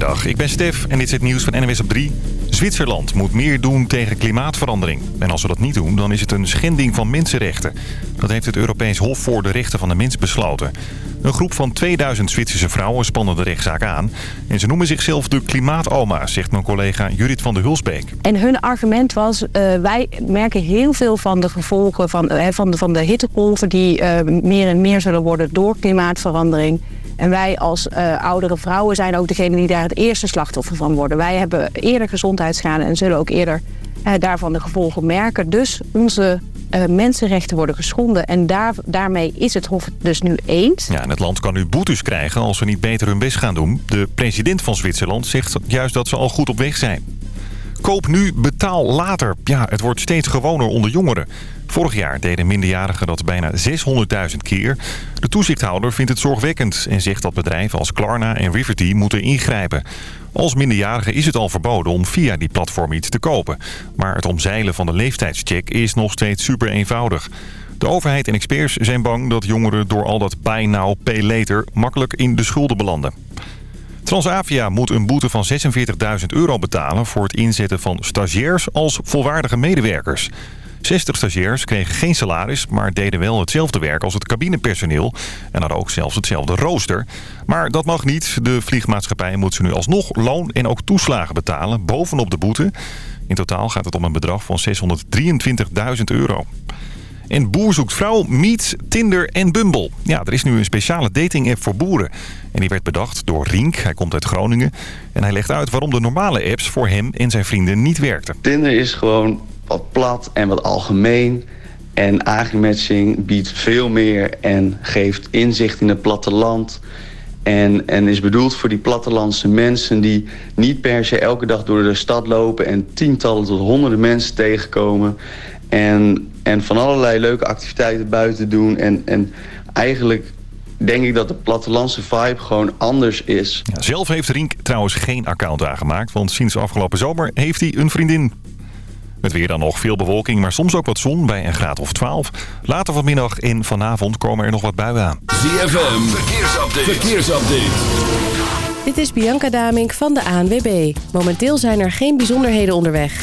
Dag, ik ben Stef en dit is het nieuws van NWS op 3. Zwitserland moet meer doen tegen klimaatverandering. En als we dat niet doen, dan is het een schending van mensenrechten. Dat heeft het Europees Hof voor de Rechten van de Mens besloten. Een groep van 2000 Zwitserse vrouwen spannen de rechtszaak aan. En ze noemen zichzelf de klimaatoma's, zegt mijn collega Judith van der Hulsbeek. En hun argument was, eh, wij merken heel veel van de gevolgen van, eh, van de, van de hittegolven... die eh, meer en meer zullen worden door klimaatverandering... En wij als eh, oudere vrouwen zijn ook degene die daar het eerste slachtoffer van worden. Wij hebben eerder gezondheidsschade en zullen ook eerder eh, daarvan de gevolgen merken. Dus onze eh, mensenrechten worden geschonden. En daar, daarmee is het Hof dus nu eens. Ja, en het land kan nu boetes krijgen als we niet beter hun best gaan doen. De president van Zwitserland zegt juist dat ze al goed op weg zijn. Koop nu, betaal later. Ja, het wordt steeds gewoner onder jongeren. Vorig jaar deden minderjarigen dat bijna 600.000 keer. De toezichthouder vindt het zorgwekkend en zegt dat bedrijven als Klarna en Riverty moeten ingrijpen. Als minderjarige is het al verboden om via die platform iets te kopen. Maar het omzeilen van de leeftijdscheck is nog steeds super eenvoudig. De overheid en experts zijn bang dat jongeren door al dat buy now, pay later makkelijk in de schulden belanden. Transavia moet een boete van 46.000 euro betalen voor het inzetten van stagiairs als volwaardige medewerkers. 60 stagiairs kregen geen salaris, maar deden wel hetzelfde werk als het cabinepersoneel. En hadden ook zelfs hetzelfde rooster. Maar dat mag niet. De vliegmaatschappij moet ze nu alsnog loon en ook toeslagen betalen, bovenop de boete. In totaal gaat het om een bedrag van 623.000 euro. En Boer zoekt vrouw, Meets, Tinder en Bumble. Ja, er is nu een speciale dating-app voor boeren. En die werd bedacht door Rink, hij komt uit Groningen. En hij legt uit waarom de normale apps voor hem en zijn vrienden niet werkten. Tinder is gewoon wat plat en wat algemeen. En agrimatching biedt veel meer en geeft inzicht in het platteland... En, en, is bedoeld voor die plattelandse mensen die niet per se elke dag door de stad lopen... en tientallen tot honderden mensen tegenkomen... En, en van allerlei leuke activiteiten buiten doen. En, en eigenlijk denk ik dat de plattelandse vibe gewoon anders is. zelf heeft Rink trouwens geen account aangemaakt... want sinds afgelopen zomer heeft hij een vriendin. Met weer dan nog veel bewolking, maar soms ook wat zon bij een graad of 12. Later vanmiddag en vanavond komen er nog wat buien aan. ZFM, verkeersupdate. verkeersupdate. Dit is Bianca Damink van de ANWB. Momenteel zijn er geen bijzonderheden onderweg.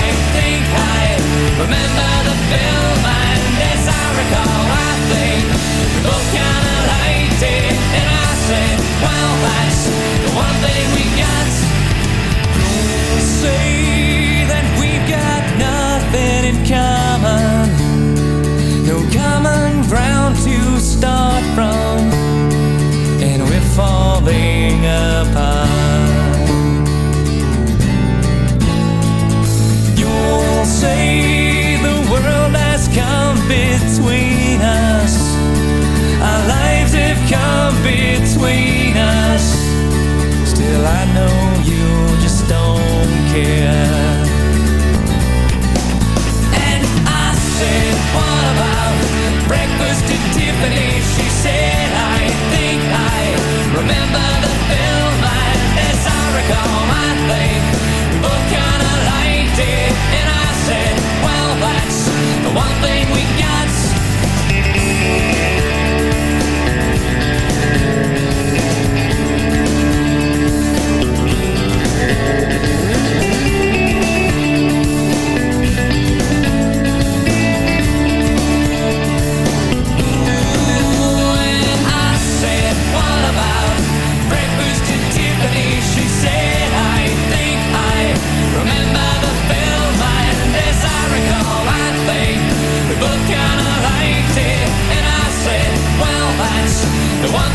think I remember the film And as I recall I think we both kinda liked it And I said, well that's the one thing we got do say that we've got nothing in common No common ground to start from And we're falling apart know you just don't care. And I said, what about breakfast at Tiffany? She said, I think I remember the film. I, as I recall, my think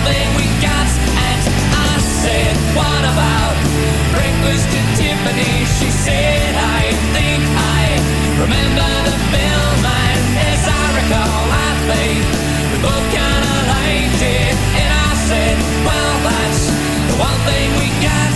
thing we got. And I said, what about breakfast at Tiffany? She said, I think I remember the film. And as I recall, I think we both kind of liked it. And I said, well, that's the one thing we got.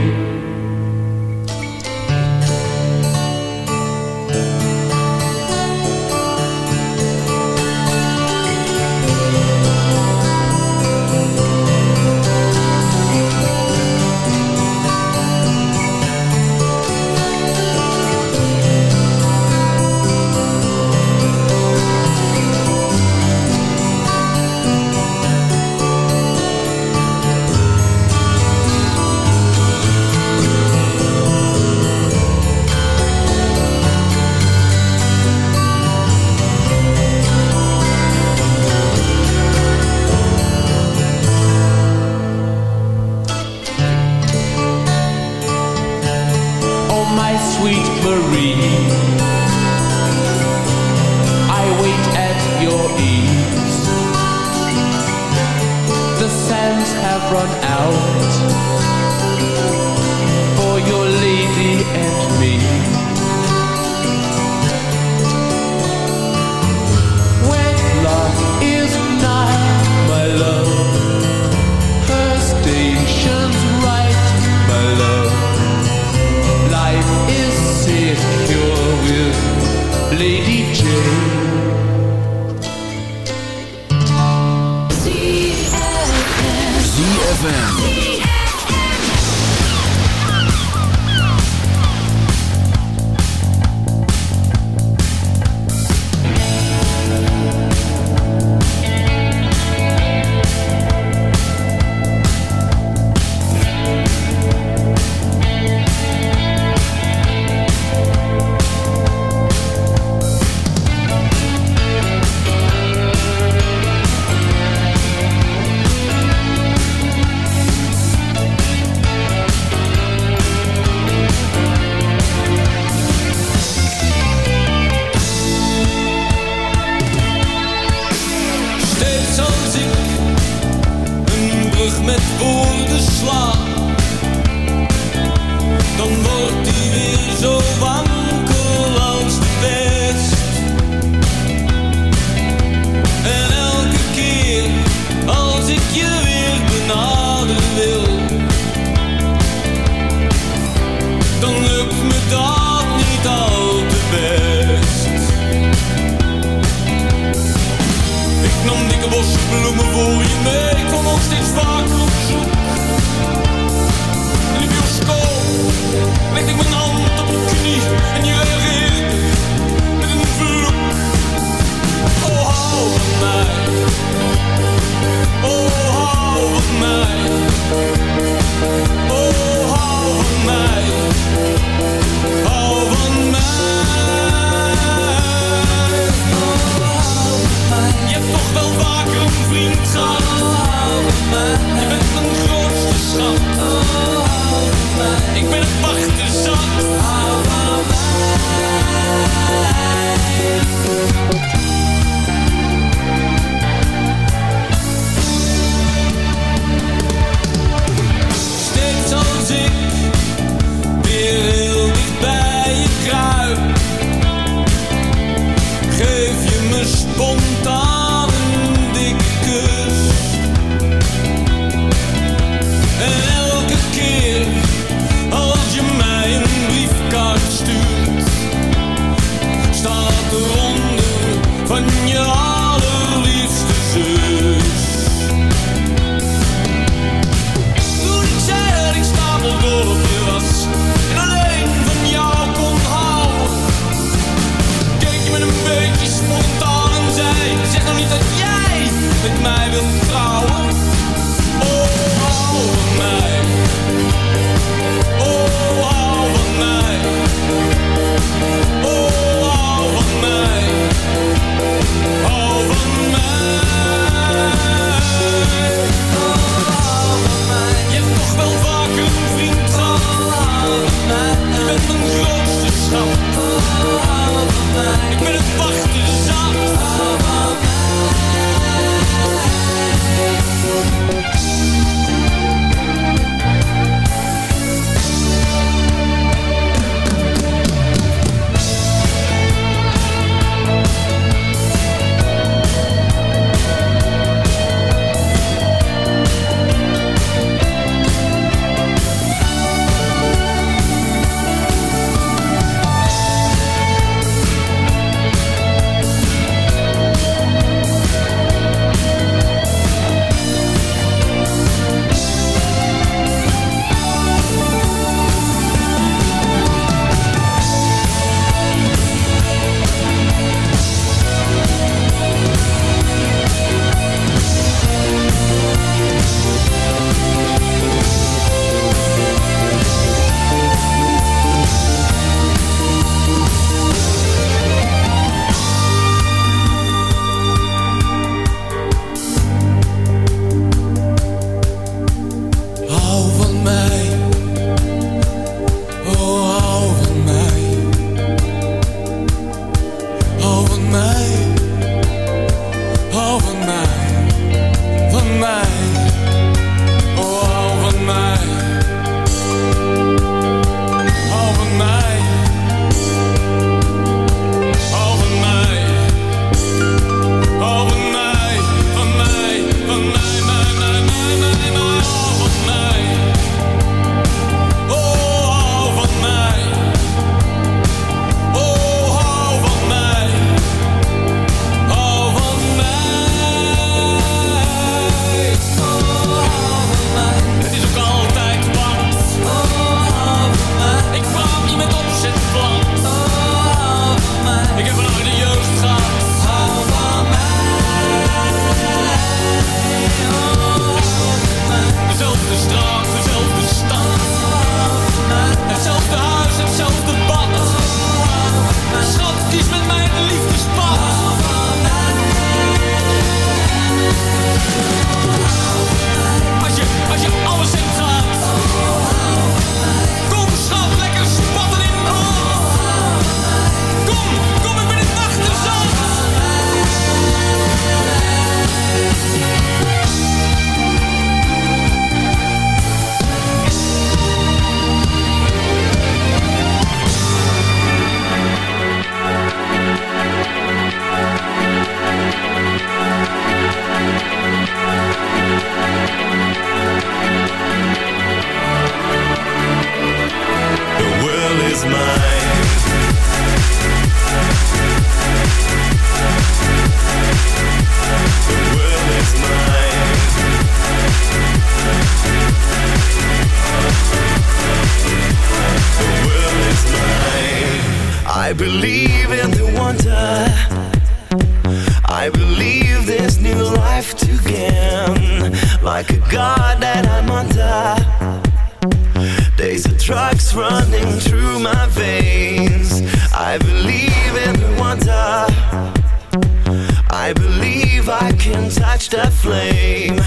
I can touch the flame.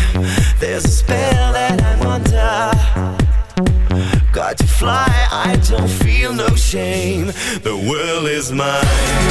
There's a spell that I'm under. Got to fly, I don't feel no shame. The world is mine.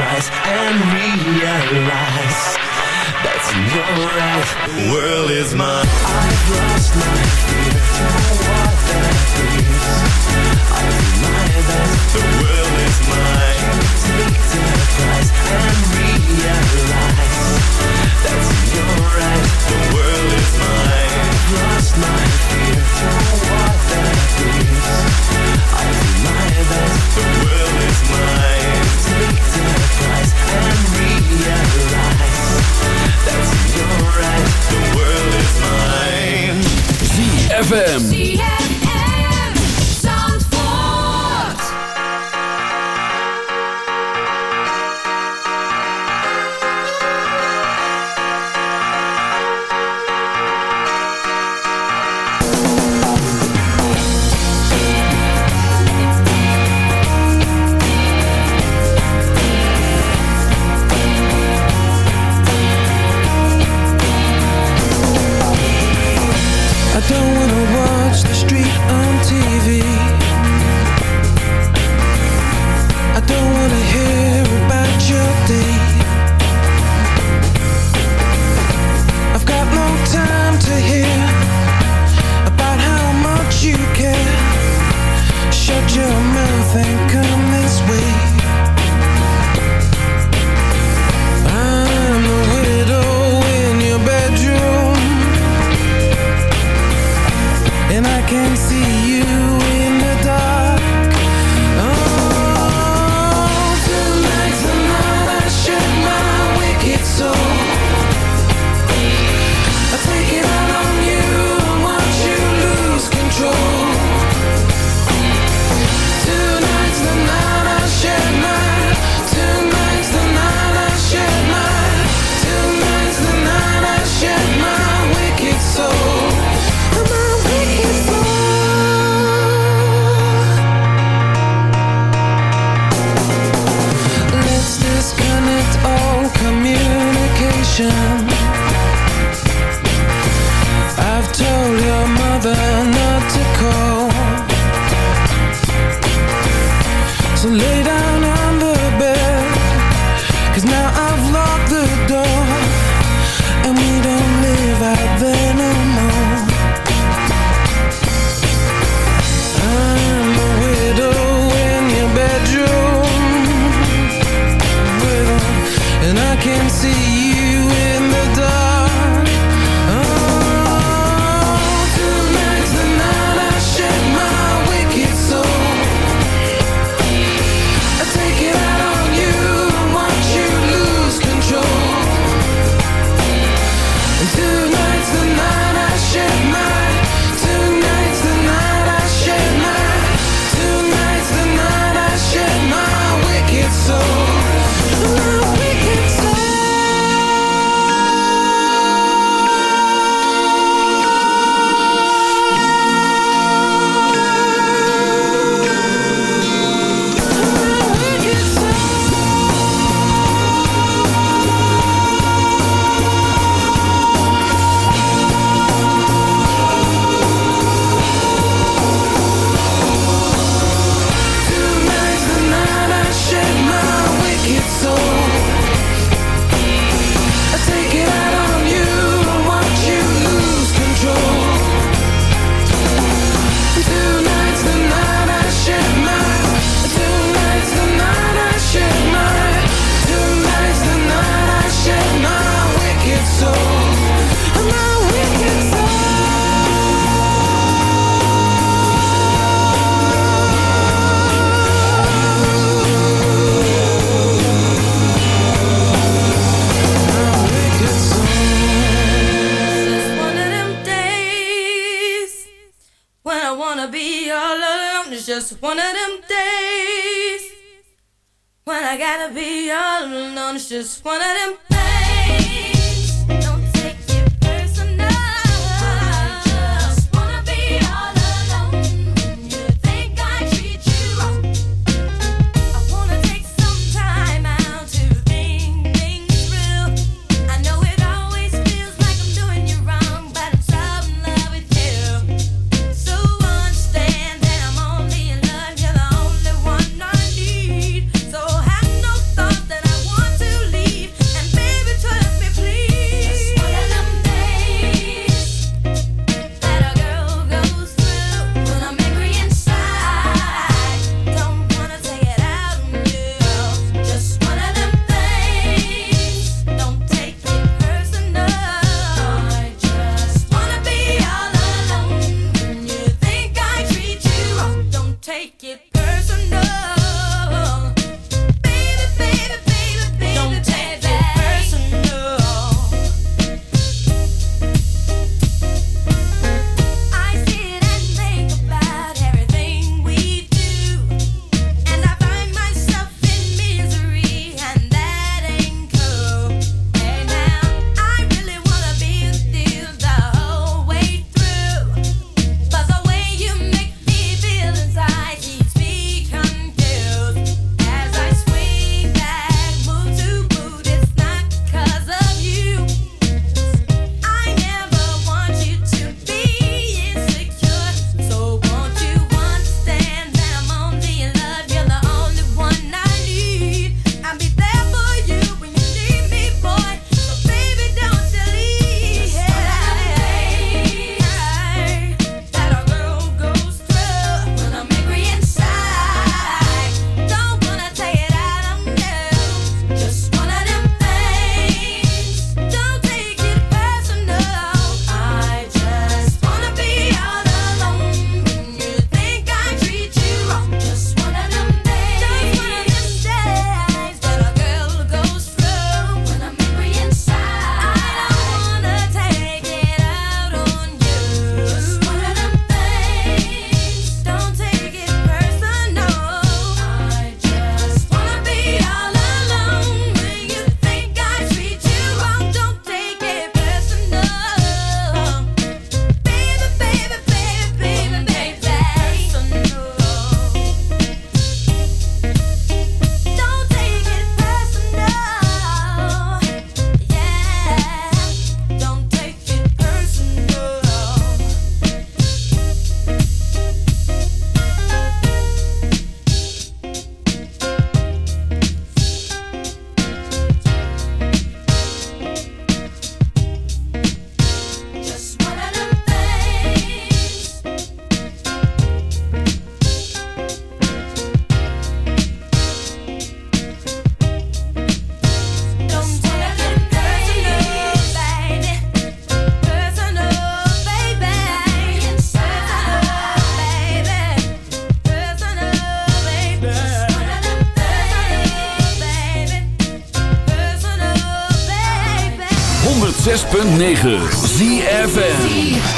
price and realize that's your right. The world is mine. I've lost my fear. just one of them 106.9 ZFN